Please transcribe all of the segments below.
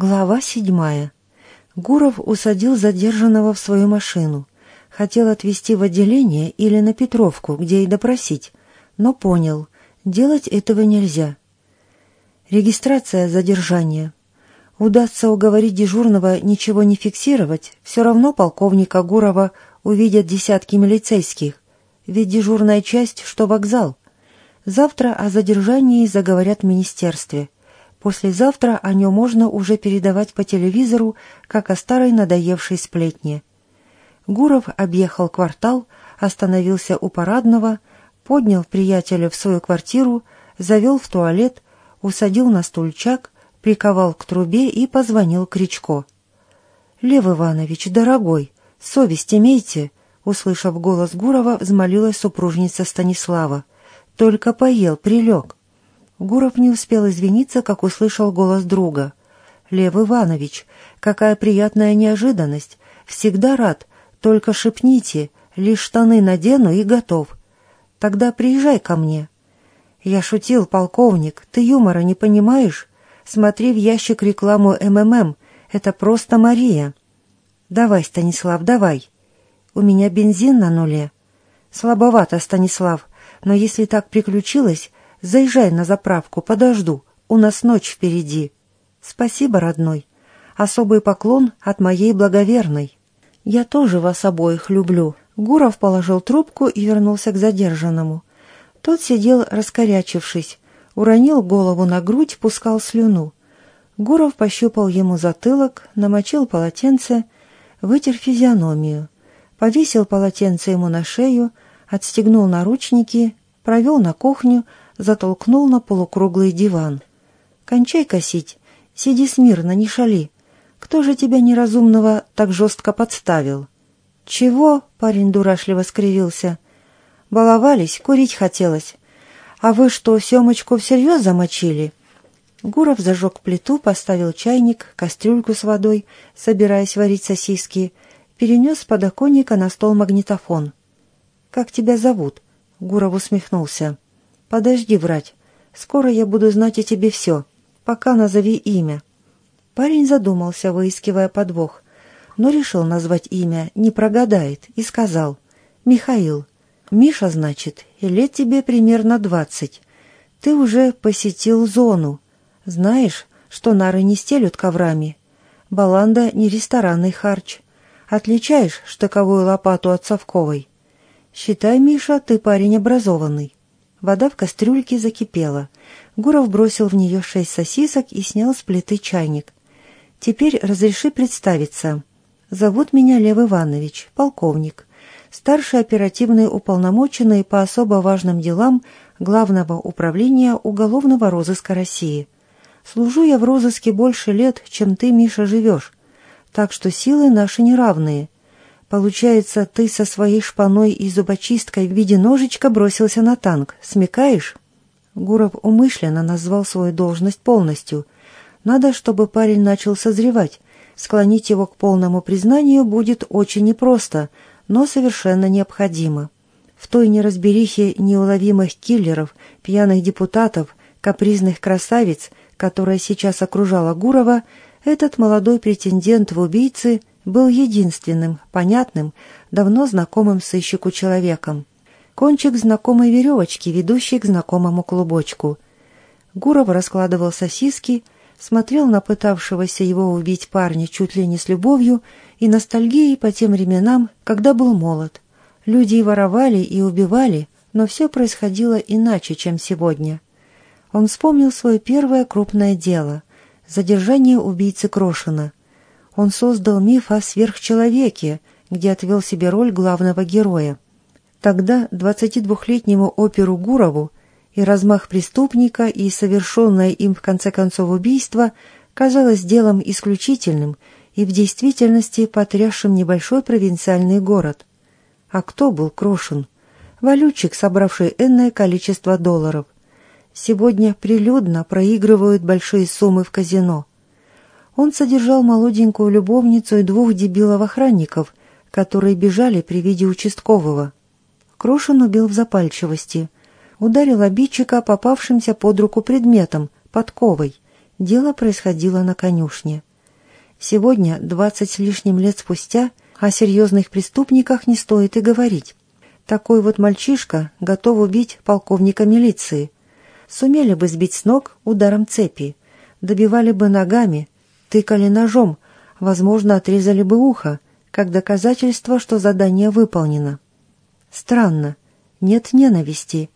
Глава седьмая. Гуров усадил задержанного в свою машину. Хотел отвезти в отделение или на Петровку, где и допросить, но понял, делать этого нельзя. Регистрация задержания. Удастся уговорить дежурного ничего не фиксировать, все равно полковника Гурова увидят десятки милицейских, ведь дежурная часть, что вокзал. Завтра о задержании заговорят в министерстве. Послезавтра о нем можно уже передавать по телевизору, как о старой надоевшей сплетне. Гуров объехал квартал, остановился у парадного, поднял приятеля в свою квартиру, завел в туалет, усадил на стульчак, приковал к трубе и позвонил Кричко. «Лев Иванович, дорогой, совесть имейте!» Услышав голос Гурова, взмолилась супружница Станислава. «Только поел, прилег». Гуров не успел извиниться, как услышал голос друга. «Лев Иванович, какая приятная неожиданность! Всегда рад, только шепните, лишь штаны надену и готов. Тогда приезжай ко мне». «Я шутил, полковник, ты юмора не понимаешь? Смотри в ящик рекламу МММ, это просто Мария». «Давай, Станислав, давай. У меня бензин на нуле». «Слабовато, Станислав, но если так приключилось, Заезжай на заправку, подожду. У нас ночь впереди. Спасибо, родной. Особый поклон от моей благоверной. Я тоже вас обоих люблю. Гуров положил трубку и вернулся к задержанному. Тот сидел раскорячившись, уронил голову на грудь, пускал слюну. Гуров пощупал ему затылок, намочил полотенце, вытер физиономию, повесил полотенце ему на шею, отстегнул наручники, провел на кухню, затолкнул на полукруглый диван. «Кончай косить, сиди смирно, не шали. Кто же тебя неразумного так жестко подставил?» «Чего?» — парень дурашливо скривился. «Баловались, курить хотелось. А вы что, Семочку всерьез замочили?» Гуров зажег плиту, поставил чайник, кастрюльку с водой, собираясь варить сосиски, перенес с подоконника на стол магнитофон. «Как тебя зовут?» — Гуров усмехнулся. «Подожди врать. Скоро я буду знать о тебе все. Пока назови имя». Парень задумался, выискивая подвох, но решил назвать имя, не прогадает, и сказал «Михаил». «Миша, значит, и лет тебе примерно двадцать. Ты уже посетил зону. Знаешь, что нары не стелют коврами. Баланда не ресторанный харч. Отличаешь штыковую лопату от совковой. Считай, Миша, ты парень образованный. Вода в кастрюльке закипела. Гуров бросил в нее шесть сосисок и снял с плиты чайник. «Теперь разреши представиться. Зовут меня Лев Иванович, полковник, старший оперативный уполномоченный по особо важным делам Главного управления уголовного розыска России. Служу я в розыске больше лет, чем ты, Миша, живешь, так что силы наши неравные». Получается, ты со своей шпаной и зубочисткой в виде ножичка бросился на танк. Смекаешь? Гуров умышленно назвал свою должность полностью. Надо, чтобы парень начал созревать. Склонить его к полному признанию будет очень непросто, но совершенно необходимо. В той неразберихе неуловимых киллеров, пьяных депутатов, капризных красавиц, которая сейчас окружала Гурова, этот молодой претендент в убийцы был единственным, понятным, давно знакомым сыщику человеком. Кончик знакомой веревочки, ведущей к знакомому клубочку. Гуров раскладывал сосиски, смотрел на пытавшегося его убить парня чуть ли не с любовью и ностальгией по тем временам, когда был молод. Люди и воровали, и убивали, но все происходило иначе, чем сегодня. Он вспомнил свое первое крупное дело — задержание убийцы Крошина — он создал миф о сверхчеловеке, где отвел себе роль главного героя. Тогда 22-летнему оперу Гурову и размах преступника, и совершенное им в конце концов убийство казалось делом исключительным и в действительности потрясшим небольшой провинциальный город. А кто был Крошин? Валютчик, собравший энное количество долларов. Сегодня прилюдно проигрывают большие суммы в казино. Он содержал молоденькую любовницу и двух дебилов-охранников, которые бежали при виде участкового. Крошин убил в запальчивости. Ударил обидчика попавшимся под руку предметом, подковой. Дело происходило на конюшне. Сегодня, двадцать с лишним лет спустя, о серьезных преступниках не стоит и говорить. Такой вот мальчишка готов убить полковника милиции. Сумели бы сбить с ног ударом цепи, добивали бы ногами, тыкали ножом, возможно, отрезали бы ухо, как доказательство, что задание выполнено. Странно, нет ненависти.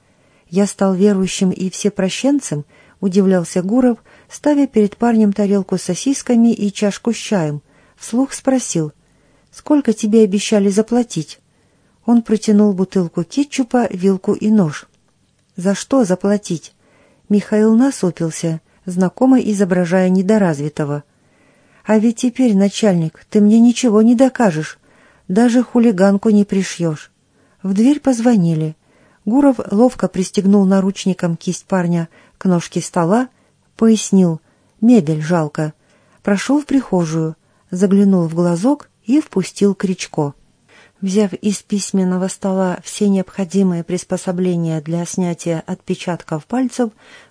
Я стал верующим и всепрощенцем, удивлялся Гуров, ставя перед парнем тарелку с сосисками и чашку с чаем. Вслух спросил, «Сколько тебе обещали заплатить?» Он протянул бутылку кетчупа, вилку и нож. «За что заплатить?» Михаил насупился, знакомо изображая недоразвитого. «А ведь теперь, начальник, ты мне ничего не докажешь. Даже хулиганку не пришьешь». В дверь позвонили. Гуров ловко пристегнул наручником кисть парня к ножке стола, пояснил «Мебель жалко». Прошел в прихожую, заглянул в глазок и впустил Кричко. Взяв из письменного стола все необходимые приспособления для снятия отпечатков пальцев,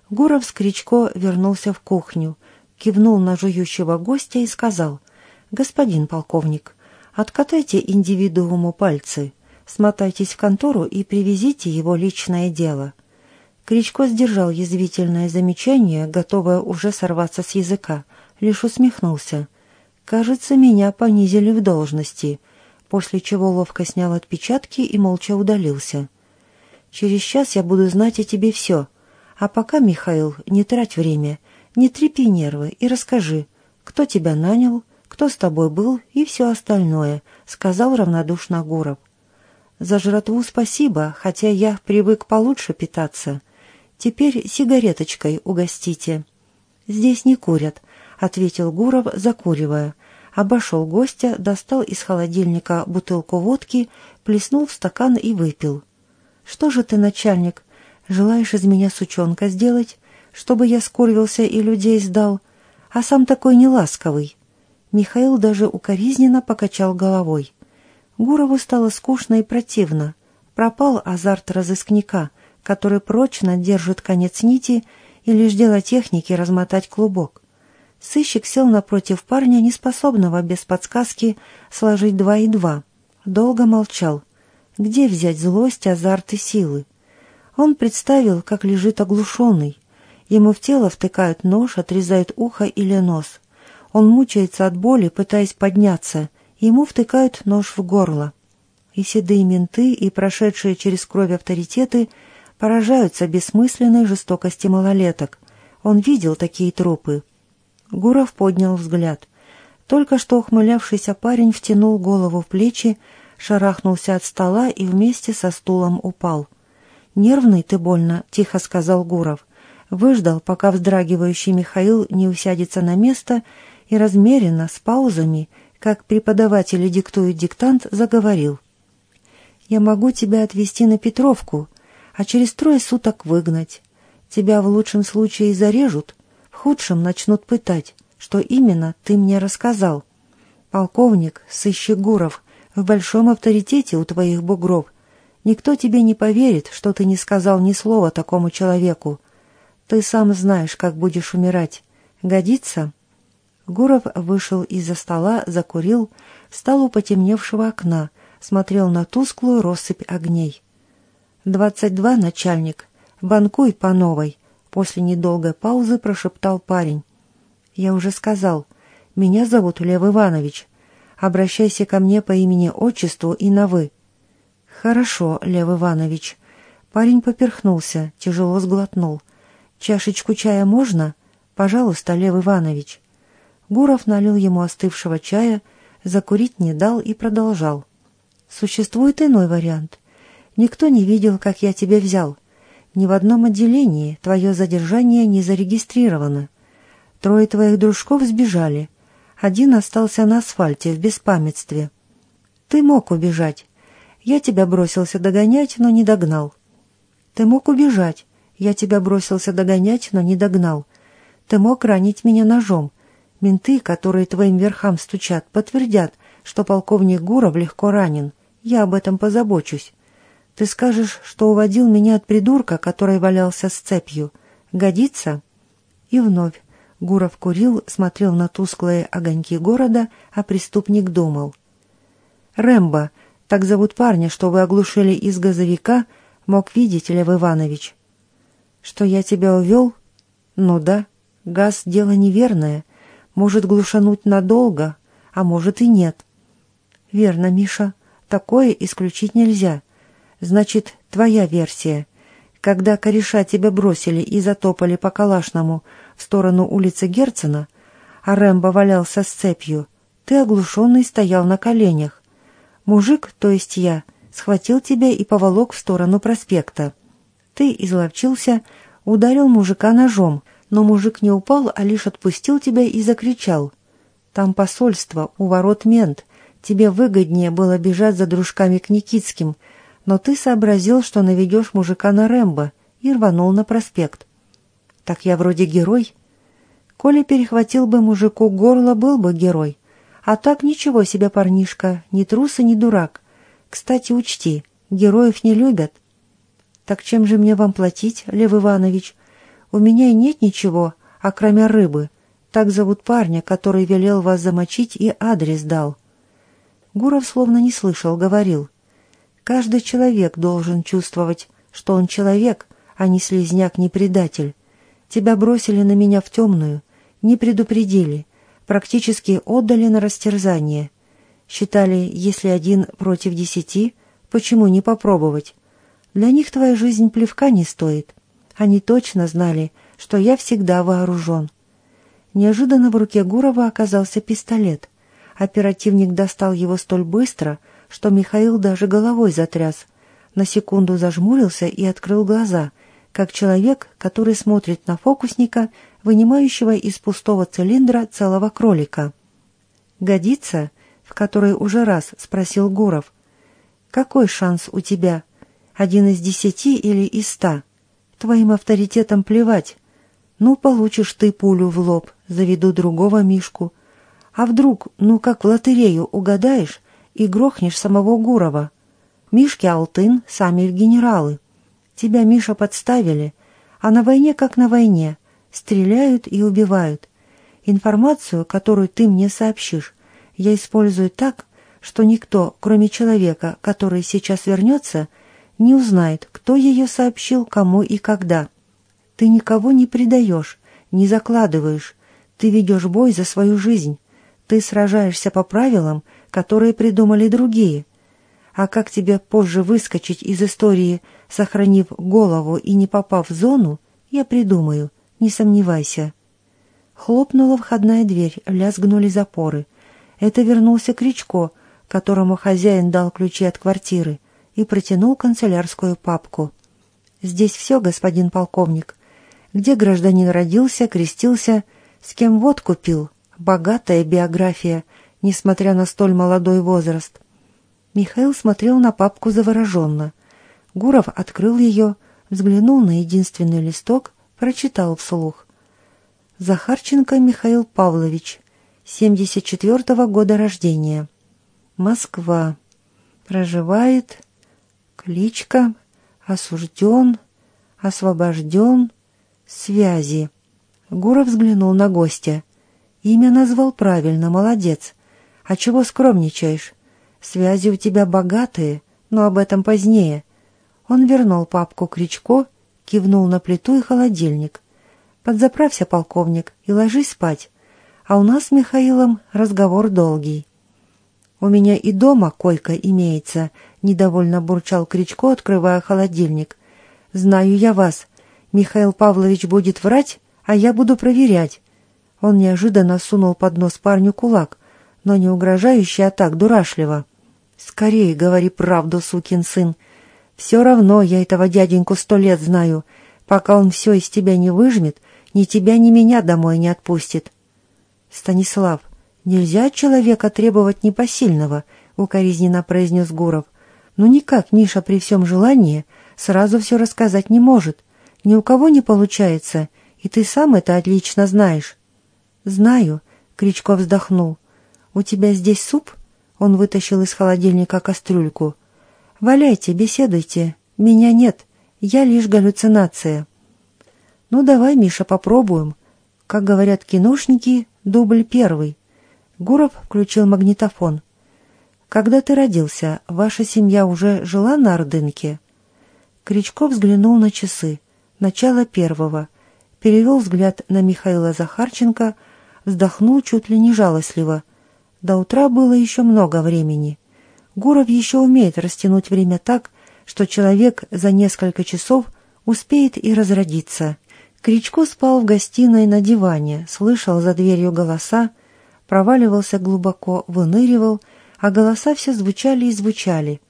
Гуров с Кричко вернулся в кухню, кивнул на жующего гостя и сказал «Господин полковник, откатайте индивидууму пальцы, смотайтесь в контору и привезите его личное дело». Кричко сдержал язвительное замечание, готовое уже сорваться с языка, лишь усмехнулся. «Кажется, меня понизили в должности», после чего ловко снял отпечатки и молча удалился. «Через час я буду знать о тебе все. А пока, Михаил, не трать время, не трепи нервы и расскажи, кто тебя нанял, кто с тобой был и все остальное», — сказал равнодушно Гуров. «За жратву спасибо, хотя я привык получше питаться. Теперь сигареточкой угостите». «Здесь не курят», — ответил Гуров, закуривая обошел гостя, достал из холодильника бутылку водки, плеснул в стакан и выпил. «Что же ты, начальник, желаешь из меня сучонка сделать, чтобы я скорвился и людей сдал, а сам такой неласковый?» Михаил даже укоризненно покачал головой. Гурову стало скучно и противно. Пропал азарт разыскника, который прочно держит конец нити и лишь дело техники размотать клубок. Сыщик сел напротив парня, неспособного без подсказки сложить два и два. Долго молчал. Где взять злость, азарт и силы? Он представил, как лежит оглушенный. Ему в тело втыкают нож, отрезают ухо или нос. Он мучается от боли, пытаясь подняться. Ему втыкают нож в горло. И седые менты, и прошедшие через кровь авторитеты поражаются бессмысленной жестокости малолеток. Он видел такие трупы. Гуров поднял взгляд. Только что ухмылявшийся парень втянул голову в плечи, шарахнулся от стола и вместе со стулом упал. «Нервный ты больно», — тихо сказал Гуров. Выждал, пока вздрагивающий Михаил не усядется на место и размеренно, с паузами, как преподаватели диктуют диктант, заговорил. «Я могу тебя отвезти на Петровку, а через трое суток выгнать. Тебя в лучшем случае зарежут, худшем начнут пытать, что именно ты мне рассказал. Полковник, сыщик Гуров, в большом авторитете у твоих бугров. Никто тебе не поверит, что ты не сказал ни слова такому человеку. Ты сам знаешь, как будешь умирать. Годится?» Гуров вышел из-за стола, закурил, встал у потемневшего окна, смотрел на тусклую россыпь огней. «Двадцать два, начальник. Банкуй по новой. После недолгой паузы прошептал парень. «Я уже сказал. Меня зовут Лев Иванович. Обращайся ко мне по имени-отчеству и на «вы». «Хорошо, Лев Иванович». Парень поперхнулся, тяжело сглотнул. «Чашечку чая можно? Пожалуйста, Лев Иванович». Гуров налил ему остывшего чая, закурить не дал и продолжал. «Существует иной вариант. Никто не видел, как я тебя взял. Ни в одном отделении твое задержание не зарегистрировано. Трое твоих дружков сбежали. Один остался на асфальте в беспамятстве. Ты мог убежать. Я тебя бросился догонять, но не догнал. Ты мог убежать. Я тебя бросился догонять, но не догнал. Ты мог ранить меня ножом. Менты, которые твоим верхам стучат, подтвердят, что полковник Гуров легко ранен. Я об этом позабочусь. Ты скажешь, что уводил меня от придурка, который валялся с цепью. Годится?» И вновь Гуров курил, смотрел на тусклые огоньки города, а преступник думал. «Рэмбо, так зовут парня, что вы оглушили из газовика, мог видеть, Лев Иванович». «Что я тебя увел?» «Ну да, газ — дело неверное. Может глушануть надолго, а может и нет». «Верно, Миша, такое исключить нельзя. Значит, твоя версия. Когда кореша тебя бросили и затопали по Калашному в сторону улицы Герцена, а Рэмбо валялся с цепью, ты оглушенный стоял на коленях. Мужик, то есть я, схватил тебя и поволок в сторону проспекта. Ты изловчился, ударил мужика ножом, но мужик не упал, а лишь отпустил тебя и закричал. Там посольство, у ворот мент. Тебе выгоднее было бежать за дружками к Никитским — но ты сообразил, что наведешь мужика на Рэмбо и рванул на проспект. Так я вроде герой. Коля перехватил бы мужику горло, был бы герой. А так ничего себе парнишка, ни трус и ни дурак. Кстати, учти, героев не любят. Так чем же мне вам платить, Лев Иванович? У меня и нет ничего, а кроме рыбы. Так зовут парня, который велел вас замочить и адрес дал. Гуров словно не слышал, говорил — Каждый человек должен чувствовать, что он человек, а не слезняк, не предатель. Тебя бросили на меня в темную, не предупредили, практически отдали на растерзание. Считали, если один против десяти, почему не попробовать? Для них твоя жизнь плевка не стоит. Они точно знали, что я всегда вооружен. Неожиданно в руке Гурова оказался пистолет. Оперативник достал его столь быстро, что Михаил даже головой затряс. На секунду зажмурился и открыл глаза, как человек, который смотрит на фокусника, вынимающего из пустого цилиндра целого кролика. «Годится?» — в который уже раз спросил Гуров. «Какой шанс у тебя? Один из десяти или из ста? Твоим авторитетом плевать. Ну, получишь ты пулю в лоб, заведу другого Мишку. А вдруг, ну как в лотерею угадаешь, и грохнешь самого Гурова. Мишки Алтын, сами генералы. Тебя, Миша, подставили, а на войне как на войне. Стреляют и убивают. Информацию, которую ты мне сообщишь, я использую так, что никто, кроме человека, который сейчас вернется, не узнает, кто ее сообщил, кому и когда. Ты никого не предаешь, не закладываешь. Ты ведешь бой за свою жизнь. Ты сражаешься по правилам, которые придумали другие. А как тебе позже выскочить из истории, сохранив голову и не попав в зону, я придумаю, не сомневайся. Хлопнула входная дверь, лязгнули запоры. Это вернулся Кричко, которому хозяин дал ключи от квартиры, и протянул канцелярскую папку. «Здесь все, господин полковник. Где гражданин родился, крестился, с кем водку пил, богатая биография, несмотря на столь молодой возраст. Михаил смотрел на папку завороженно. Гуров открыл ее, взглянул на единственный листок, прочитал вслух. Захарченко Михаил Павлович, 74-го года рождения. Москва. Проживает. Кличка. Осужден. Освобожден. Связи. Гуров взглянул на гостя. Имя назвал правильно, молодец. А чего скромничаешь? Связи у тебя богатые, но об этом позднее. Он вернул папку Кричко, кивнул на плиту и холодильник. Подзаправься, полковник, и ложись спать. А у нас с Михаилом разговор долгий. У меня и дома койка имеется, недовольно бурчал Кричко, открывая холодильник. Знаю я вас. Михаил Павлович будет врать, а я буду проверять. Он неожиданно сунул под нос парню кулак но не угрожающе, а так, дурашливо. «Скорее говори правду, сукин сын. Все равно я этого дяденьку сто лет знаю. Пока он все из тебя не выжмет, ни тебя, ни меня домой не отпустит». «Станислав, нельзя от человека требовать непосильного», — укоризненно произнес Гуров. «Ну никак Миша при всем желании сразу все рассказать не может. Ни у кого не получается, и ты сам это отлично знаешь». «Знаю», — Кричко вздохнул. «У тебя здесь суп?» Он вытащил из холодильника кастрюльку. «Валяйте, беседуйте. Меня нет. Я лишь галлюцинация». «Ну давай, Миша, попробуем». Как говорят киношники, дубль первый. Гуров включил магнитофон. «Когда ты родился, ваша семья уже жила на Ордынке?» Кричко взглянул на часы. Начало первого. Перевел взгляд на Михаила Захарченко, вздохнул чуть ли не жалостливо. До утра было еще много времени. Гуров еще умеет растянуть время так, что человек за несколько часов успеет и разродиться. Кричко спал в гостиной на диване, слышал за дверью голоса, проваливался глубоко, выныривал, а голоса все звучали и звучали.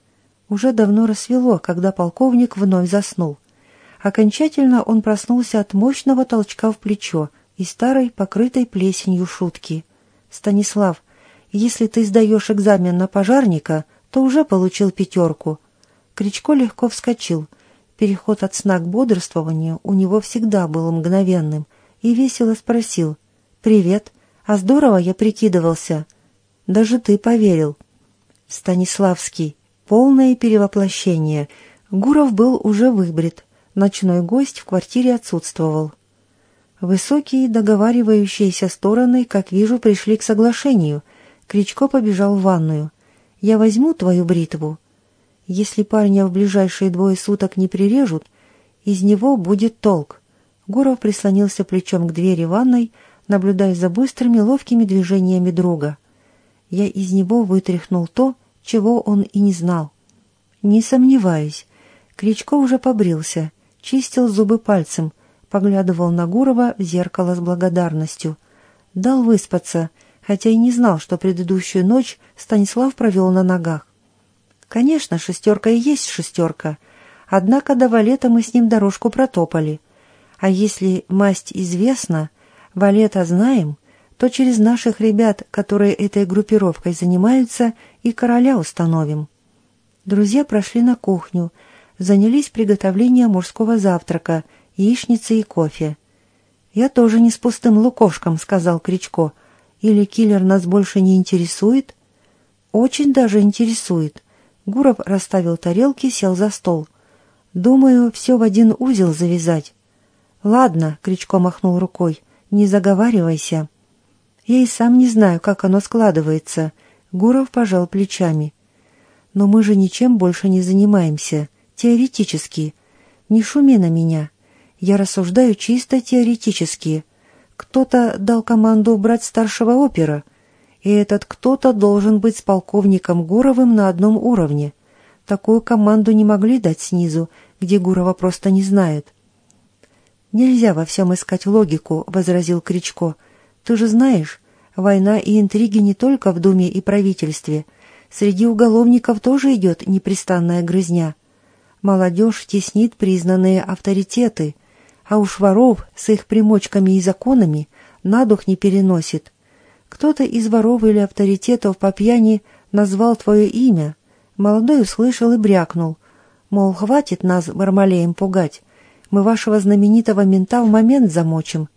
Уже давно рассвело, когда полковник вновь заснул. Окончательно он проснулся от мощного толчка в плечо и старой, покрытой плесенью шутки. «Станислав, если ты сдаешь экзамен на пожарника, то уже получил пятерку». Кричко легко вскочил — Переход от сна к бодрствованию у него всегда был мгновенным, и весело спросил «Привет, а здорово я прикидывался». «Даже ты поверил». Станиславский. Полное перевоплощение. Гуров был уже выбрит. Ночной гость в квартире отсутствовал. Высокие договаривающиеся стороны, как вижу, пришли к соглашению. Кричко побежал в ванную. «Я возьму твою бритву?» Если парня в ближайшие двое суток не прирежут, из него будет толк. Гуров прислонился плечом к двери ванной, наблюдая за быстрыми ловкими движениями друга. Я из него вытряхнул то, чего он и не знал. Не сомневаюсь. Кричко уже побрился, чистил зубы пальцем, поглядывал на Гурова в зеркало с благодарностью. Дал выспаться, хотя и не знал, что предыдущую ночь Станислав провел на ногах. Конечно, шестерка и есть шестерка. Однако до валета мы с ним дорожку протопали. А если масть известна, валета знаем, то через наших ребят, которые этой группировкой занимаются, и короля установим. Друзья прошли на кухню, занялись приготовлением мужского завтрака, яичницы и кофе. «Я тоже не с пустым лукошком», — сказал Кричко. «Или киллер нас больше не интересует?» «Очень даже интересует. Гуров расставил тарелки, сел за стол. «Думаю, все в один узел завязать». «Ладно», — Кричко махнул рукой, — «не заговаривайся». «Я и сам не знаю, как оно складывается», — Гуров пожал плечами. «Но мы же ничем больше не занимаемся. Теоретически. Не шуми на меня. Я рассуждаю чисто теоретически. Кто-то дал команду убрать старшего опера, и этот кто-то должен быть с полковником Гуровым на одном уровне. Такую команду не могли дать снизу, где Гурова просто не знает. «Нельзя во всем искать логику», — возразил Кричко. «Ты же знаешь, война и интриги не только в Думе и правительстве. Среди уголовников тоже идет непрестанная грызня. Молодежь теснит признанные авторитеты, а уж воров с их примочками и законами на дух не переносит. Кто-то из воров или авторитетов по пьяни назвал твое имя. Молодой услышал и брякнул. Мол, хватит нас Бармалеем пугать. Мы вашего знаменитого мента в момент замочим.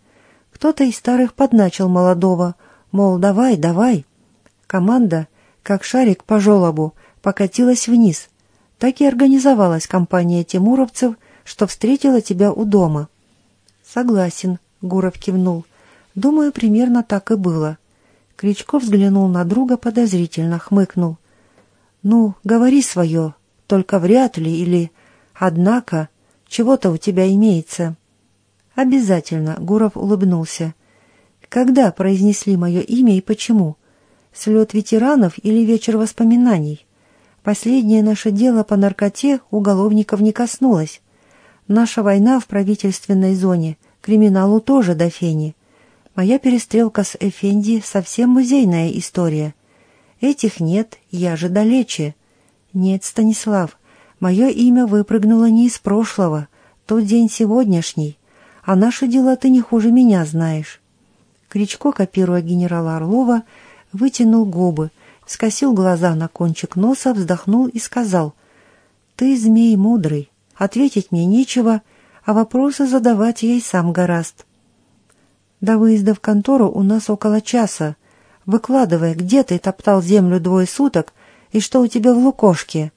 Кто-то из старых подначил молодого. Мол, давай, давай. Команда, как шарик по желобу, покатилась вниз. Так и организовалась компания тимуровцев, что встретила тебя у дома. Согласен, Гуров кивнул. Думаю, примерно так и было. Кричко взглянул на друга подозрительно, хмыкнул. «Ну, говори свое, только вряд ли или... Однако, чего-то у тебя имеется». «Обязательно», — Гуров улыбнулся. «Когда произнесли мое имя и почему? Слет ветеранов или вечер воспоминаний? Последнее наше дело по наркоте уголовников не коснулось. Наша война в правительственной зоне, криминалу тоже до фени». Моя перестрелка с Эфенди совсем музейная история. Этих нет, я же далече. Нет, Станислав, мое имя выпрыгнуло не из прошлого, тот день сегодняшний, а наши дела ты не хуже меня знаешь. Кричко, копируя генерала Орлова, вытянул губы, скосил глаза на кончик носа, вздохнул и сказал, «Ты, змей мудрый, ответить мне нечего, а вопросы задавать и сам гораст. До выезда в контору у нас около часа. Выкладывай, где ты топтал землю двое суток и что у тебя в лукошке?»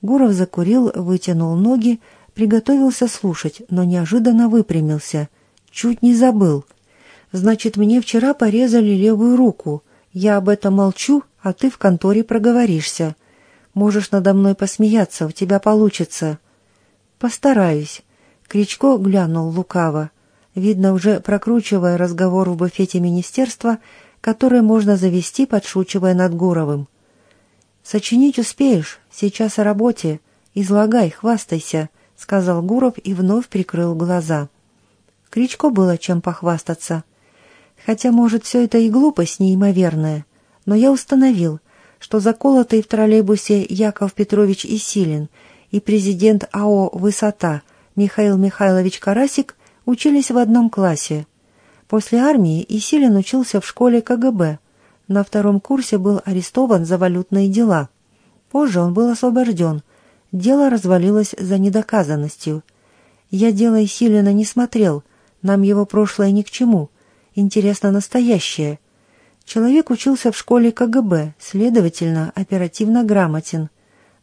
Гуров закурил, вытянул ноги, приготовился слушать, но неожиданно выпрямился. Чуть не забыл. Значит, мне вчера порезали левую руку. Я об этом молчу, а ты в конторе проговоришься. Можешь надо мной посмеяться, у тебя получится». «Постараюсь». Кричко глянул лукаво, видно, уже прокручивая разговор в буфете министерства, который можно завести, подшучивая над Гуровым. «Сочинить успеешь, сейчас о работе. Излагай, хвастайся», — сказал Гуров и вновь прикрыл глаза. Кричко было чем похвастаться. Хотя, может, все это и глупость неимоверная, но я установил, что заколотый в троллейбусе Яков Петрович Исилин и президент АО «Высота» Михаил Михайлович Карасик учились в одном классе. После армии Исилин учился в школе КГБ. На втором курсе был арестован за валютные дела. Позже он был освобожден. Дело развалилось за недоказанностью. Я дело Исилина не смотрел, нам его прошлое ни к чему. Интересно настоящее. Человек учился в школе КГБ, следовательно, оперативно грамотен.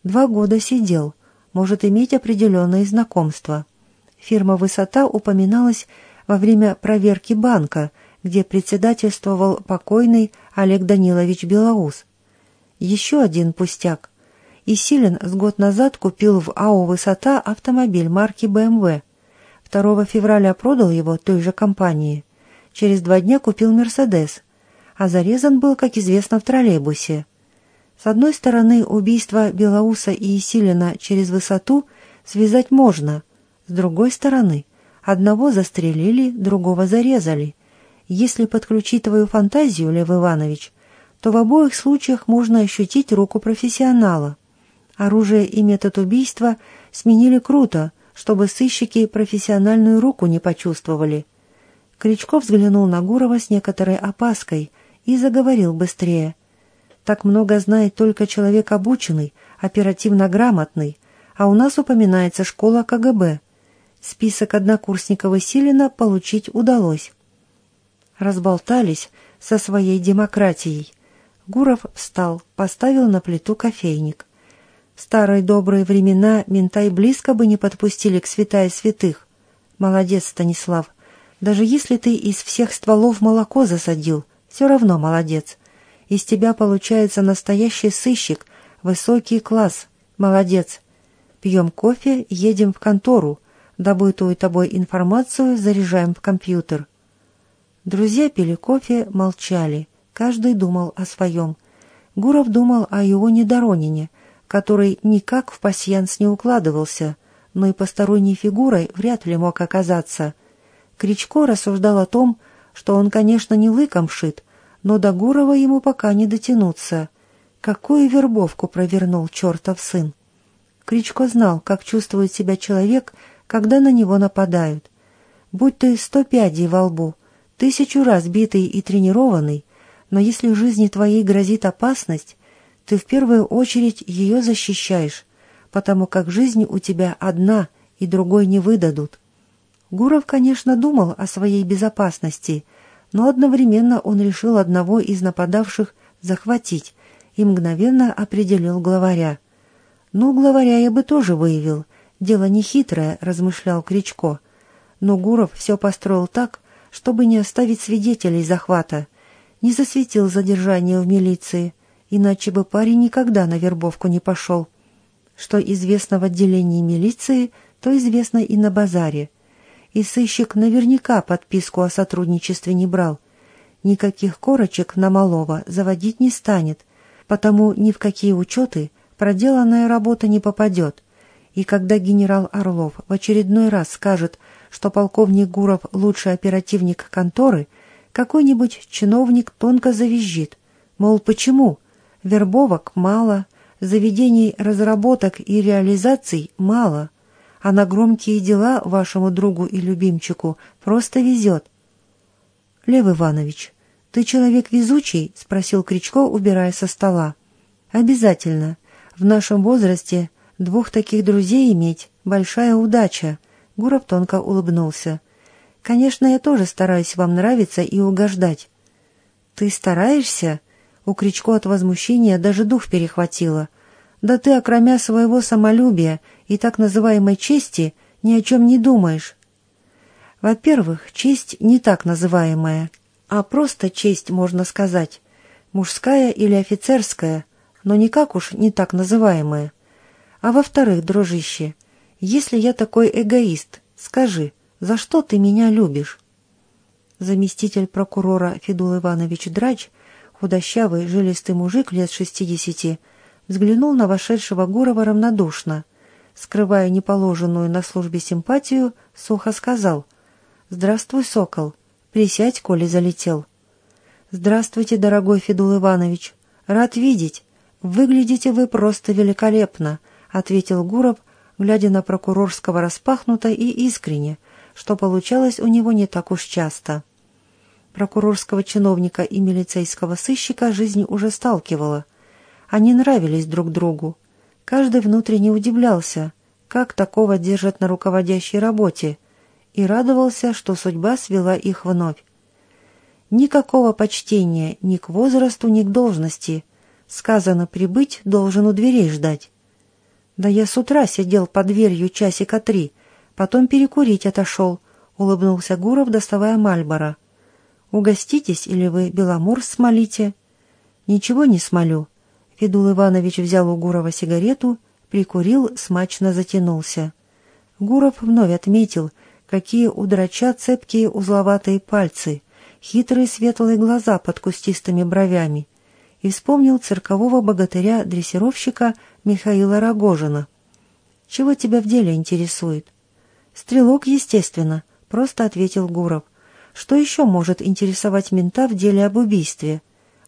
Два года сидел, может иметь определенные знакомства. Фирма «Высота» упоминалась во время проверки банка, где председательствовал покойный Олег Данилович Белоус. Еще один пустяк. Исилин с год назад купил в АО «Высота» автомобиль марки BMW. 2 февраля продал его той же компании. Через два дня купил «Мерседес», а зарезан был, как известно, в троллейбусе. С одной стороны, убийство Белоуса и Исилина через высоту связать можно, с другой стороны, одного застрелили, другого зарезали. Если подключить твою фантазию, Лев Иванович, то в обоих случаях можно ощутить руку профессионала. Оружие и метод убийства сменили круто, чтобы сыщики профессиональную руку не почувствовали. Кричков взглянул на Гурова с некоторой опаской – и заговорил быстрее. Так много знает только человек обученный, оперативно грамотный, а у нас упоминается школа КГБ. Список однокурсников Силина получить удалось. Разболтались со своей демократией. Гуров встал, поставил на плиту кофейник. В старые добрые времена ментай близко бы не подпустили к святая святых. Молодец, Станислав. Даже если ты из всех стволов молоко засадил, все равно молодец. Из тебя получается настоящий сыщик, высокий класс. Молодец. Пьем кофе, едем в контору. Добытую тобой информацию заряжаем в компьютер. Друзья пили кофе, молчали. Каждый думал о своем. Гуров думал о его недоронине, который никак в пасьянс не укладывался, но и посторонней фигурой вряд ли мог оказаться. Кричко рассуждал о том, что он, конечно, не лыком шит, но до Гурова ему пока не дотянуться. Какую вербовку провернул чертов сын? Кричко знал, как чувствует себя человек, когда на него нападают. Будь ты сто пядей во лбу, тысячу раз битый и тренированный, но если жизни твоей грозит опасность, ты в первую очередь ее защищаешь, потому как жизнь у тебя одна и другой не выдадут. Гуров, конечно, думал о своей безопасности, но одновременно он решил одного из нападавших захватить и мгновенно определил главаря. «Ну, главаря я бы тоже выявил. Дело нехитрое», — размышлял Кричко. Но Гуров все построил так, чтобы не оставить свидетелей захвата. Не засветил задержание в милиции, иначе бы парень никогда на вербовку не пошел. Что известно в отделении милиции, то известно и на базаре и сыщик наверняка подписку о сотрудничестве не брал. Никаких корочек на малого заводить не станет, потому ни в какие учеты проделанная работа не попадет. И когда генерал Орлов в очередной раз скажет, что полковник Гуров лучший оперативник конторы, какой-нибудь чиновник тонко завизжит. Мол, почему? Вербовок мало, заведений разработок и реализаций мало а на громкие дела вашему другу и любимчику просто везет. — Лев Иванович, ты человек везучий? — спросил Кричко, убирая со стола. — Обязательно. В нашем возрасте двух таких друзей иметь — большая удача. Гуров тонко улыбнулся. — Конечно, я тоже стараюсь вам нравиться и угождать. — Ты стараешься? У Кричко от возмущения даже дух перехватило. Да ты, окромя своего самолюбия и так называемой чести, ни о чем не думаешь. Во-первых, честь не так называемая. а просто честь, можно сказать. Мужская или офицерская, но никак уж не так называемая. А во-вторых, дружище, если я такой эгоист, скажи, за что ты меня любишь? Заместитель прокурора Федул Иванович Драч, худощавый, жилистый мужик лет шестидесяти, взглянул на вошедшего Гурова равнодушно. Скрывая неположенную на службе симпатию, сухо сказал «Здравствуй, сокол, присядь, коли залетел». «Здравствуйте, дорогой Федул Иванович, рад видеть. Выглядите вы просто великолепно», — ответил Гуров, глядя на прокурорского распахнуто и искренне, что получалось у него не так уж часто. Прокурорского чиновника и милицейского сыщика жизнь уже сталкивала. Они нравились друг другу. Каждый внутренне удивлялся, как такого держат на руководящей работе, и радовался, что судьба свела их вновь. Никакого почтения ни к возрасту, ни к должности. Сказано прибыть, должен у дверей ждать. Да я с утра сидел под дверью часика три, потом перекурить отошел, улыбнулся Гуров, доставая Мальбора. Угоститесь или вы беломор смолите? Ничего не смолю. Федул Иванович взял у Гурова сигарету, прикурил, смачно затянулся. Гуров вновь отметил, какие у драча цепкие узловатые пальцы, хитрые светлые глаза под кустистыми бровями, и вспомнил циркового богатыря-дрессировщика Михаила Рогожина. «Чего тебя в деле интересует?» «Стрелок, естественно», — просто ответил Гуров. «Что еще может интересовать мента в деле об убийстве?»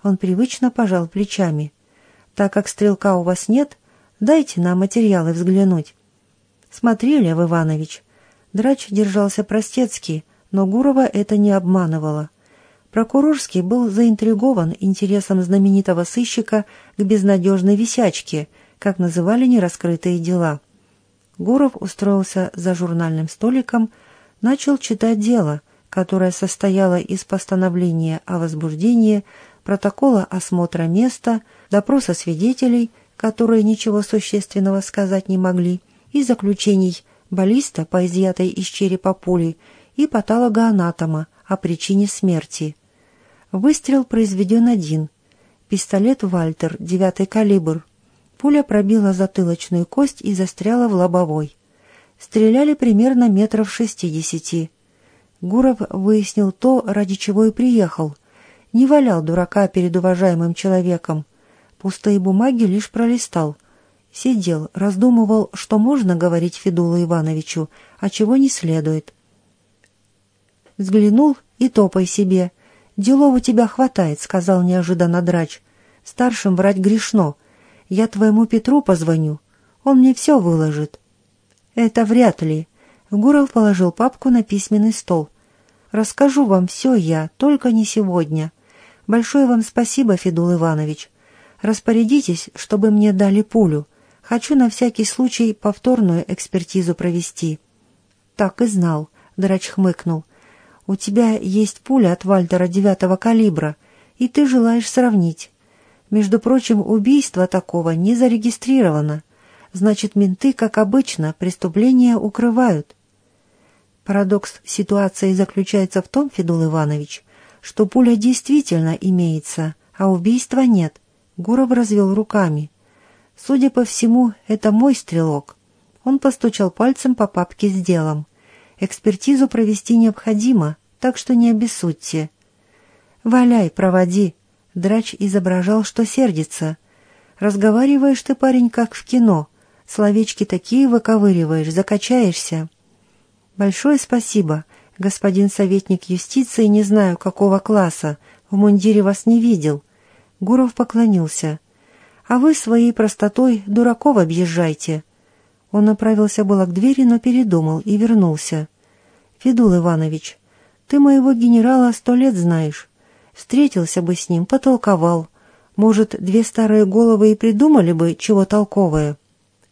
Он привычно пожал плечами. «Так как стрелка у вас нет, дайте нам материалы взглянуть». «Смотри, Лев Иванович». Драч держался простецкий, но Гурова это не обманывало. Прокурорский был заинтригован интересом знаменитого сыщика к безнадежной висячке, как называли нераскрытые дела. Гуров устроился за журнальным столиком, начал читать дело, которое состояло из постановления о возбуждении, протокола осмотра места, допроса свидетелей, которые ничего существенного сказать не могли, и заключений баллиста по изъятой из черепа пули и патологоанатома о причине смерти – Выстрел произведен один. Пистолет «Вальтер», девятый калибр. Пуля пробила затылочную кость и застряла в лобовой. Стреляли примерно метров шестидесяти. Гуров выяснил то, ради чего и приехал. Не валял дурака перед уважаемым человеком. Пустые бумаги лишь пролистал. Сидел, раздумывал, что можно говорить Федулу Ивановичу, а чего не следует. Взглянул и топай себе — «Делов у тебя хватает», — сказал неожиданно драч. «Старшим врать грешно. Я твоему Петру позвоню. Он мне все выложит». «Это вряд ли». Гуров положил папку на письменный стол. «Расскажу вам все я, только не сегодня. Большое вам спасибо, Федул Иванович. Распорядитесь, чтобы мне дали пулю. Хочу на всякий случай повторную экспертизу провести». «Так и знал», — драч хмыкнул. У тебя есть пуля от Вальтера девятого калибра, и ты желаешь сравнить. Между прочим, убийство такого не зарегистрировано. Значит, менты, как обычно, преступления укрывают. Парадокс ситуации заключается в том, Федул Иванович, что пуля действительно имеется, а убийства нет. Гуров развел руками. Судя по всему, это мой стрелок. Он постучал пальцем по папке с делом. Экспертизу провести необходимо, так что не обессудьте. Валяй, проводи. Драч изображал, что сердится. Разговариваешь ты, парень, как в кино. Словечки такие выковыриваешь, закачаешься. Большое спасибо, господин советник юстиции, не знаю, какого класса. В мундире вас не видел. Гуров поклонился. А вы своей простотой дураков объезжайте. Он направился было к двери, но передумал и вернулся. «Федул Иванович, ты моего генерала сто лет знаешь. Встретился бы с ним, потолковал. Может, две старые головы и придумали бы чего толковое?»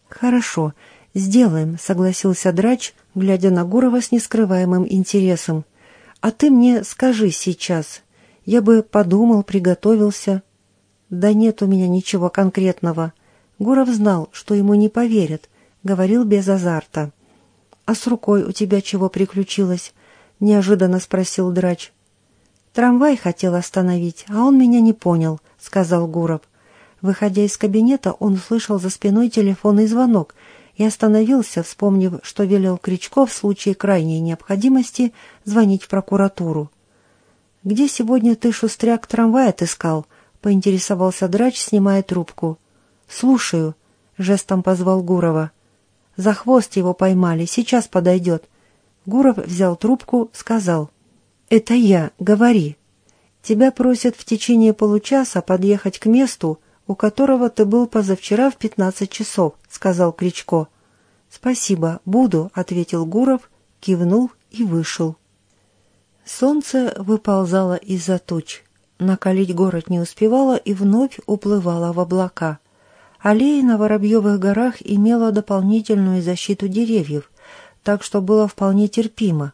«Хорошо, сделаем», — согласился Драч, глядя на Гурова с нескрываемым интересом. «А ты мне скажи сейчас. Я бы подумал, приготовился». «Да нет у меня ничего конкретного». Гуров знал, что ему не поверят, говорил без азарта. «А с рукой у тебя чего приключилось?» — неожиданно спросил драч. «Трамвай хотел остановить, а он меня не понял», — сказал Гуров. Выходя из кабинета, он услышал за спиной телефонный звонок и остановился, вспомнив, что велел Кричко в случае крайней необходимости звонить в прокуратуру. «Где сегодня ты, шустряк, трамвай отыскал?» — поинтересовался драч, снимая трубку. «Слушаю», — жестом позвал Гурова. «За хвост его поймали, сейчас подойдет». Гуров взял трубку, сказал. «Это я, говори. Тебя просят в течение получаса подъехать к месту, у которого ты был позавчера в пятнадцать часов», — сказал Кричко. «Спасибо, буду», — ответил Гуров, кивнул и вышел. Солнце выползало из-за туч. Накалить город не успевало и вновь уплывало в облака. Аллея на Воробьевых горах имела дополнительную защиту деревьев, так что было вполне терпимо,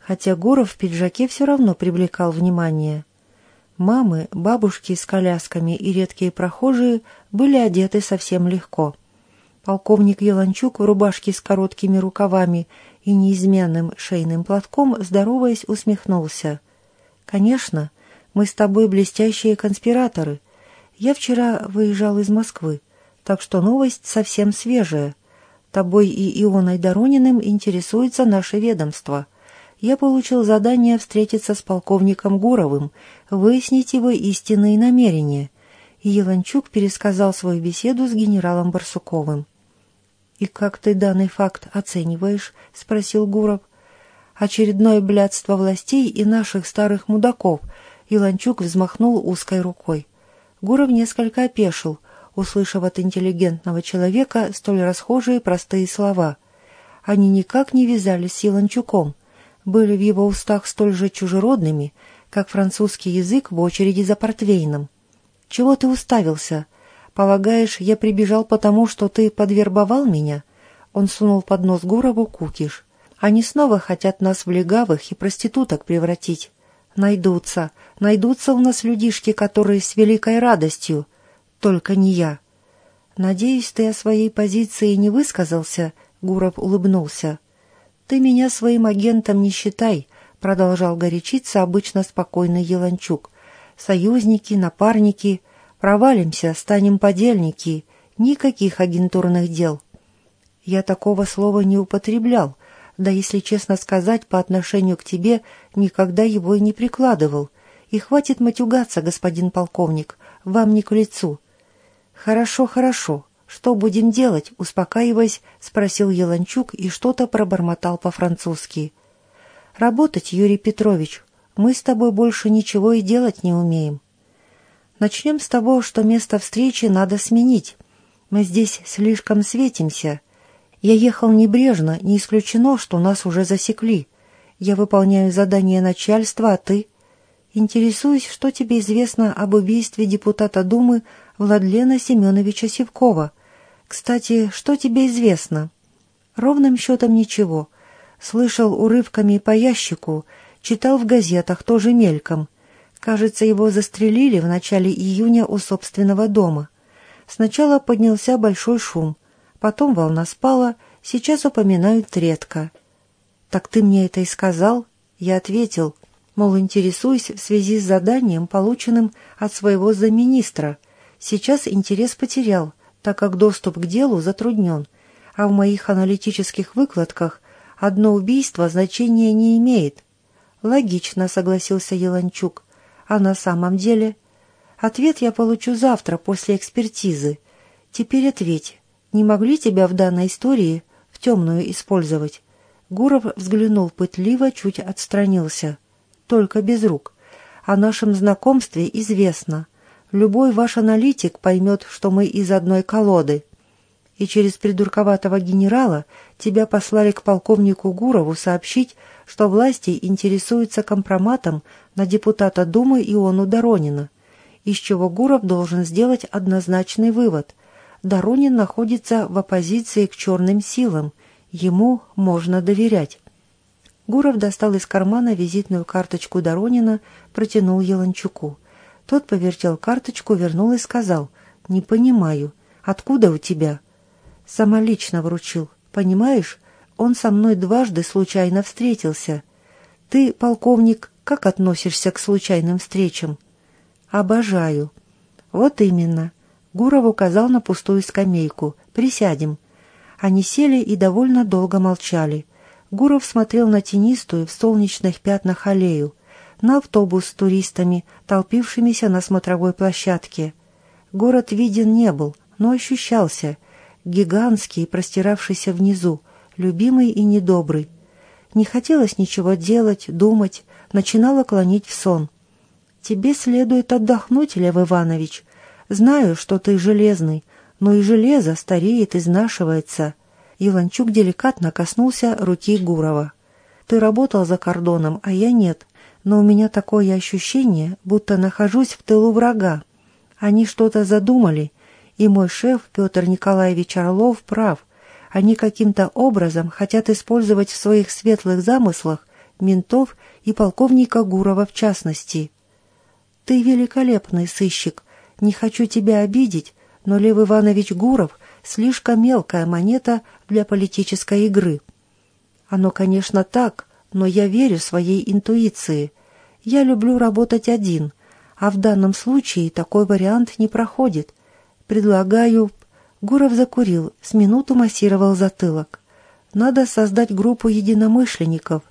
хотя Гуров в пиджаке все равно привлекал внимание. Мамы, бабушки с колясками и редкие прохожие были одеты совсем легко. Полковник Еланчук в рубашке с короткими рукавами и неизменным шейным платком, здороваясь, усмехнулся. «Конечно, мы с тобой блестящие конспираторы. Я вчера выезжал из Москвы так что новость совсем свежая. Тобой и Ионой Дорониным интересуется наше ведомство. Я получил задание встретиться с полковником Гуровым, выяснить его истинные намерения. И Еланчук пересказал свою беседу с генералом Барсуковым. «И как ты данный факт оцениваешь?» — спросил Гуров. «Очередное блядство властей и наших старых мудаков», — Иланчук взмахнул узкой рукой. Гуров несколько опешил — услышав от интеллигентного человека столь расхожие простые слова. Они никак не вязались с Еланчуком, были в его устах столь же чужеродными, как французский язык в очереди за портвейном. «Чего ты уставился? Полагаешь, я прибежал потому, что ты подвербовал меня?» Он сунул под нос Гурову кукиш. «Они снова хотят нас в легавых и проституток превратить. Найдутся, найдутся у нас людишки, которые с великой радостью, только не я. Надеюсь, ты о своей позиции не высказался, Гуров улыбнулся. Ты меня своим агентом не считай, продолжал горячиться обычно спокойный Еланчук. Союзники, напарники, провалимся, станем подельники, никаких агентурных дел. Я такого слова не употреблял, да, если честно сказать, по отношению к тебе никогда его и не прикладывал. И хватит матюгаться, господин полковник, вам не к лицу. «Хорошо, хорошо. Что будем делать?» — успокаиваясь, спросил Еланчук и что-то пробормотал по-французски. «Работать, Юрий Петрович. Мы с тобой больше ничего и делать не умеем. Начнем с того, что место встречи надо сменить. Мы здесь слишком светимся. Я ехал небрежно, не исключено, что нас уже засекли. Я выполняю задание начальства, а ты...» Интересуюсь, что тебе известно об убийстве депутата Думы Владлена Семеновича Севкова. Кстати, что тебе известно? Ровным счетом ничего. Слышал урывками по ящику, читал в газетах тоже мельком. Кажется, его застрелили в начале июня у собственного дома. Сначала поднялся большой шум, потом волна спала, сейчас упоминают редко. «Так ты мне это и сказал?» Я ответил, мол, интересуюсь в связи с заданием, полученным от своего замминистра — Сейчас интерес потерял, так как доступ к делу затруднен, а в моих аналитических выкладках одно убийство значения не имеет. Логично, согласился Еланчук. А на самом деле? Ответ я получу завтра после экспертизы. Теперь ответь, не могли тебя в данной истории в темную использовать? Гуров взглянул пытливо, чуть отстранился. Только без рук. О нашем знакомстве известно. Любой ваш аналитик поймет, что мы из одной колоды. И через придурковатого генерала тебя послали к полковнику Гурову сообщить, что власти интересуются компроматом на депутата Думы Иону Доронина, из чего Гуров должен сделать однозначный вывод. Доронин находится в оппозиции к черным силам, ему можно доверять. Гуров достал из кармана визитную карточку Доронина, протянул Еланчуку. Тот повертел карточку, вернул и сказал, «Не понимаю, откуда у тебя?» «Сама лично вручил. Понимаешь, он со мной дважды случайно встретился. Ты, полковник, Как относишься к случайным встречам?» «Обожаю». «Вот именно». Гуров указал на пустую скамейку. «Присядем». Они сели и довольно долго молчали. Гуров смотрел на тенистую в солнечных пятнах аллею, на автобус с туристами, толпившимися на смотровой площадке. Город виден не был, но ощущался. Гигантский, простиравшийся внизу, любимый и недобрый. Не хотелось ничего делать, думать, начинала клонить в сон. «Тебе следует отдохнуть, Лев Иванович. Знаю, что ты железный, но и железо стареет, изнашивается». Иванчук деликатно коснулся руки Гурова. «Ты работал за кордоном, а я нет, но у меня такое ощущение, будто нахожусь в тылу врага. Они что-то задумали, и мой шеф Петр Николаевич Орлов прав. Они каким-то образом хотят использовать в своих светлых замыслах ментов и полковника Гурова в частности. Ты великолепный сыщик. Не хочу тебя обидеть, но Лев Иванович Гуров слишком мелкая монета для политической игры. Оно, конечно, так, но я верю своей интуиции. Я люблю работать один, а в данном случае такой вариант не проходит. Предлагаю... Гуров закурил, с минуту массировал затылок. Надо создать группу единомышленников.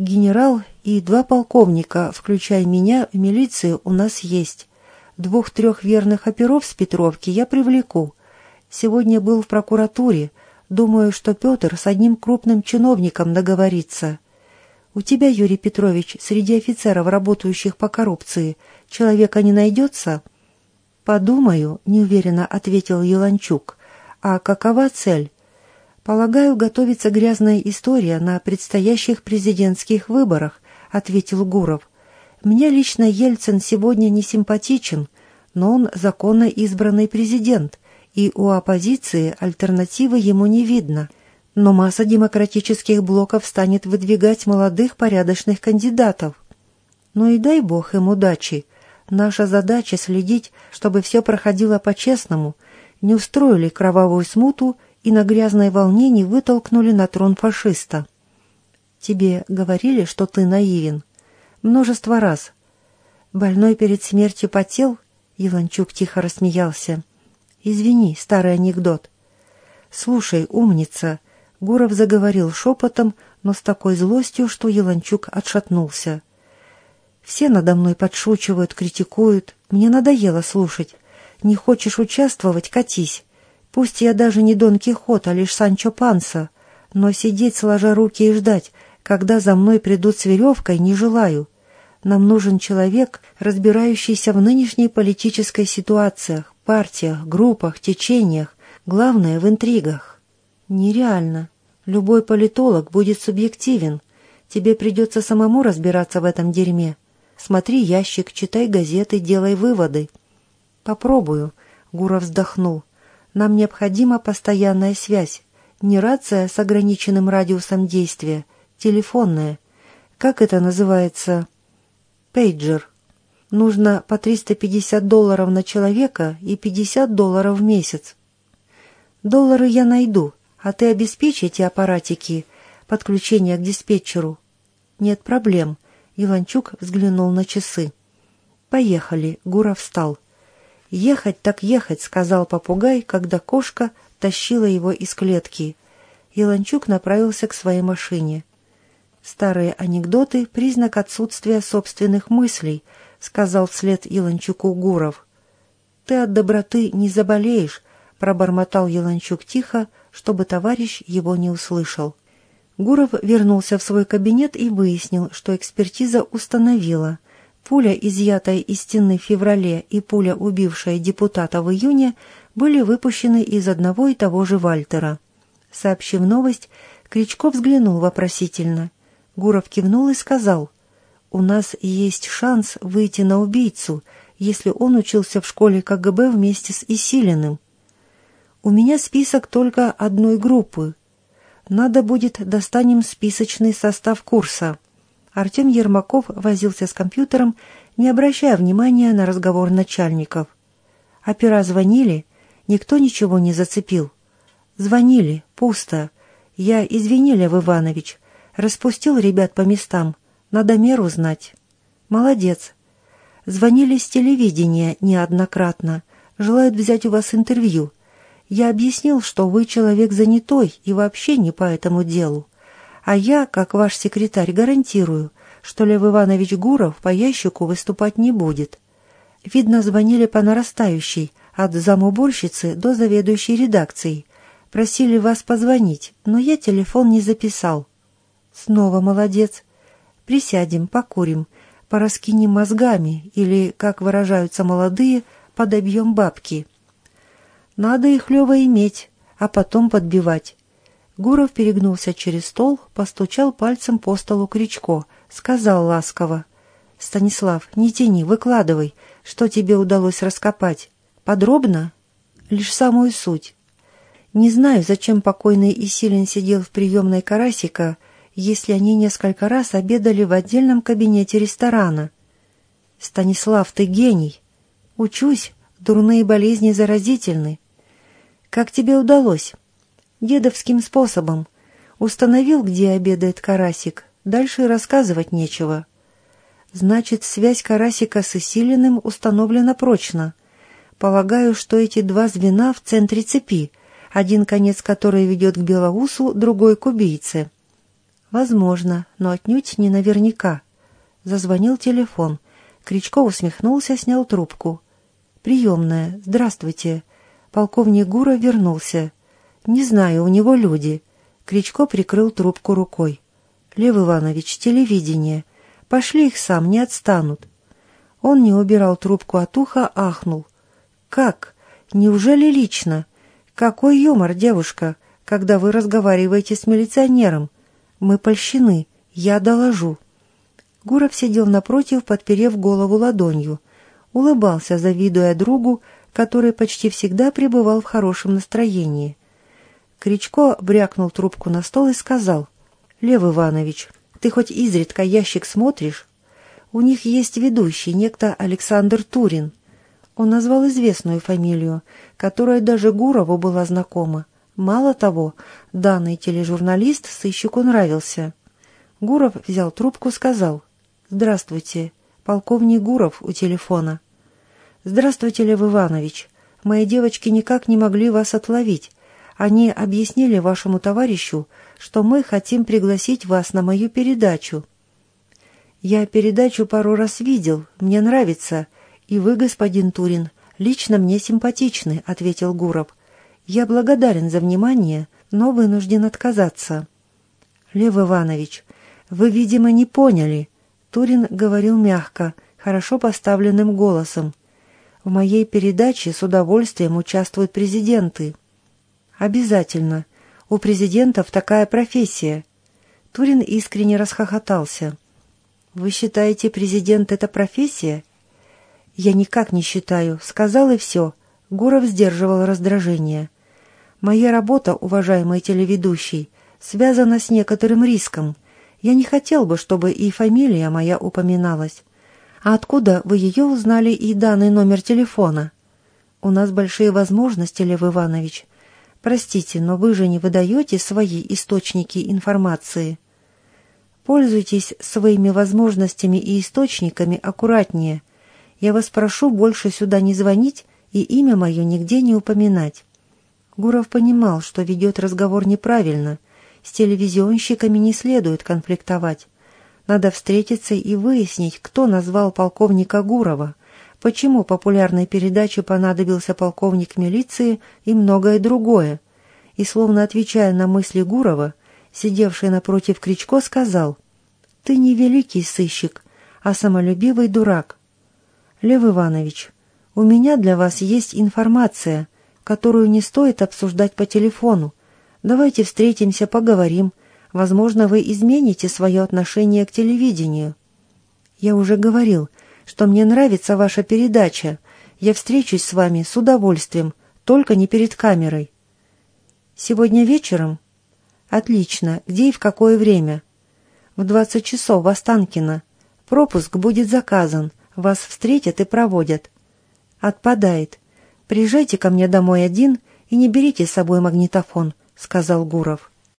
Генерал и два полковника, включая меня, в милиции у нас есть. Двух-трех верных оперов с Петровки я привлеку. Сегодня был в прокуратуре. Думаю, что Петр с одним крупным чиновником договорится. У тебя, Юрий Петрович, среди офицеров, работающих по коррупции, человека не найдется?» «Подумаю», — неуверенно ответил Еланчук. «А какова цель?» «Полагаю, готовится грязная история на предстоящих президентских выборах», — ответил Гуров. «Мне лично Ельцин сегодня не симпатичен, но он законно избранный президент, и у оппозиции альтернативы ему не видно. Но масса демократических блоков станет выдвигать молодых порядочных кандидатов. Ну и дай бог им удачи. Наша задача следить, чтобы все проходило по-честному, не устроили кровавую смуту и на грязной волне не вытолкнули на трон фашиста. Тебе говорили, что ты наивен. Множество раз. Больной перед смертью потел, Иванчук тихо рассмеялся. Извини, старый анекдот. Слушай, умница. Гуров заговорил шепотом, но с такой злостью, что Еланчук отшатнулся. Все надо мной подшучивают, критикуют. Мне надоело слушать. Не хочешь участвовать — катись. Пусть я даже не Дон Кихот, а лишь Санчо Панса, но сидеть сложа руки и ждать, когда за мной придут с веревкой, не желаю. Нам нужен человек, разбирающийся в нынешней политической ситуациях, партиях, группах, течениях, главное в интригах. Нереально. Любой политолог будет субъективен. Тебе придется самому разбираться в этом дерьме. Смотри ящик, читай газеты, делай выводы. Попробую, Гуров вздохнул. Нам необходима постоянная связь. Не рация с ограниченным радиусом действия, телефонная. Как это называется? Пейджер. Нужно по 350 долларов на человека и 50 долларов в месяц. Доллары я найду, а ты обеспечь эти аппаратики, подключение к диспетчеру. Нет проблем. Иванчук взглянул на часы. Поехали, Гура встал. Ехать так ехать, сказал попугай, когда кошка тащила его из клетки. Иланчук направился к своей машине. Старые анекдоты — признак отсутствия собственных мыслей —— сказал вслед Илончуку Гуров. «Ты от доброты не заболеешь», — пробормотал Еланчук тихо, чтобы товарищ его не услышал. Гуров вернулся в свой кабинет и выяснил, что экспертиза установила. Пуля, изъятая из стены в феврале, и пуля, убившая депутата в июне, были выпущены из одного и того же Вальтера. Сообщив новость, Кричко взглянул вопросительно. Гуров кивнул и сказал — у нас есть шанс выйти на убийцу, если он учился в школе КГБ вместе с Исилиным. У меня список только одной группы. Надо будет достанем списочный состав курса. Артем Ермаков возился с компьютером, не обращая внимания на разговор начальников. Опера звонили, никто ничего не зацепил. Звонили, пусто. Я, извини, Лев Иванович, распустил ребят по местам, надо меру знать. Молодец. Звонили с телевидения неоднократно. Желают взять у вас интервью. Я объяснил, что вы человек занятой и вообще не по этому делу. А я, как ваш секретарь, гарантирую, что Лев Иванович Гуров по ящику выступать не будет. Видно, звонили по нарастающей, от замуборщицы до заведующей редакцией. Просили вас позвонить, но я телефон не записал. Снова молодец. Присядем, покурим, пораскинем мозгами или, как выражаются молодые, подобьем бабки. Надо их, Лева, иметь, а потом подбивать. Гуров перегнулся через стол, постучал пальцем по столу Кричко, сказал ласково. «Станислав, не тяни, выкладывай, что тебе удалось раскопать. Подробно? Лишь самую суть. Не знаю, зачем покойный Исилин сидел в приемной Карасика, если они несколько раз обедали в отдельном кабинете ресторана. «Станислав, ты гений! Учусь, дурные болезни заразительны. Как тебе удалось?» «Дедовским способом. Установил, где обедает Карасик. Дальше рассказывать нечего». «Значит, связь Карасика с Исилиным установлена прочно. Полагаю, что эти два звена в центре цепи, один конец которой ведет к Белоусу, другой к убийце». Возможно, но отнюдь не наверняка. Зазвонил телефон. Кричко усмехнулся, снял трубку. «Приемная. Здравствуйте. Полковник Гура вернулся. Не знаю, у него люди». Кричко прикрыл трубку рукой. «Лев Иванович, телевидение. Пошли их сам, не отстанут». Он не убирал трубку от уха, ахнул. «Как? Неужели лично? Какой юмор, девушка, когда вы разговариваете с милиционером?» Мы польщены. Я доложу». Гуров сидел напротив, подперев голову ладонью. Улыбался, завидуя другу, который почти всегда пребывал в хорошем настроении. Кричко брякнул трубку на стол и сказал, «Лев Иванович, ты хоть изредка ящик смотришь? У них есть ведущий, некто Александр Турин». Он назвал известную фамилию, которая даже Гурову была знакома. Мало того, данный тележурналист сыщику нравился. Гуров взял трубку, сказал «Здравствуйте, полковник Гуров у телефона». «Здравствуйте, Лев Иванович. Мои девочки никак не могли вас отловить. Они объяснили вашему товарищу, что мы хотим пригласить вас на мою передачу». «Я передачу пару раз видел, мне нравится, и вы, господин Турин, лично мне симпатичны», — ответил Гуров. Я благодарен за внимание, но вынужден отказаться. Лев Иванович, вы, видимо, не поняли. Турин говорил мягко, хорошо поставленным голосом. В моей передаче с удовольствием участвуют президенты. Обязательно. У президентов такая профессия. Турин искренне расхохотался. Вы считаете, президент — это профессия? Я никак не считаю. Сказал и все. Гуров сдерживал раздражение. Моя работа, уважаемый телеведущий, связана с некоторым риском. Я не хотел бы, чтобы и фамилия моя упоминалась. А откуда вы ее узнали и данный номер телефона? У нас большие возможности, Лев Иванович. Простите, но вы же не выдаете свои источники информации. Пользуйтесь своими возможностями и источниками аккуратнее. Я вас прошу больше сюда не звонить и имя мое нигде не упоминать. Гуров понимал, что ведет разговор неправильно. С телевизионщиками не следует конфликтовать. Надо встретиться и выяснить, кто назвал полковника Гурова, почему популярной передаче понадобился полковник милиции и многое другое. И, словно отвечая на мысли Гурова, сидевший напротив Кричко сказал, «Ты не великий сыщик, а самолюбивый дурак. Лев Иванович, у меня для вас есть информация, которую не стоит обсуждать по телефону. Давайте встретимся, поговорим. Возможно, вы измените свое отношение к телевидению. Я уже говорил, что мне нравится ваша передача. Я встречусь с вами с удовольствием, только не перед камерой. Сегодня вечером? Отлично. Где и в какое время? В двадцать часов в Останкино. Пропуск будет заказан. Вас встретят и проводят. Отпадает. «Приезжайте ко мне домой один и не берите с собой магнитофон», — сказал Гуров.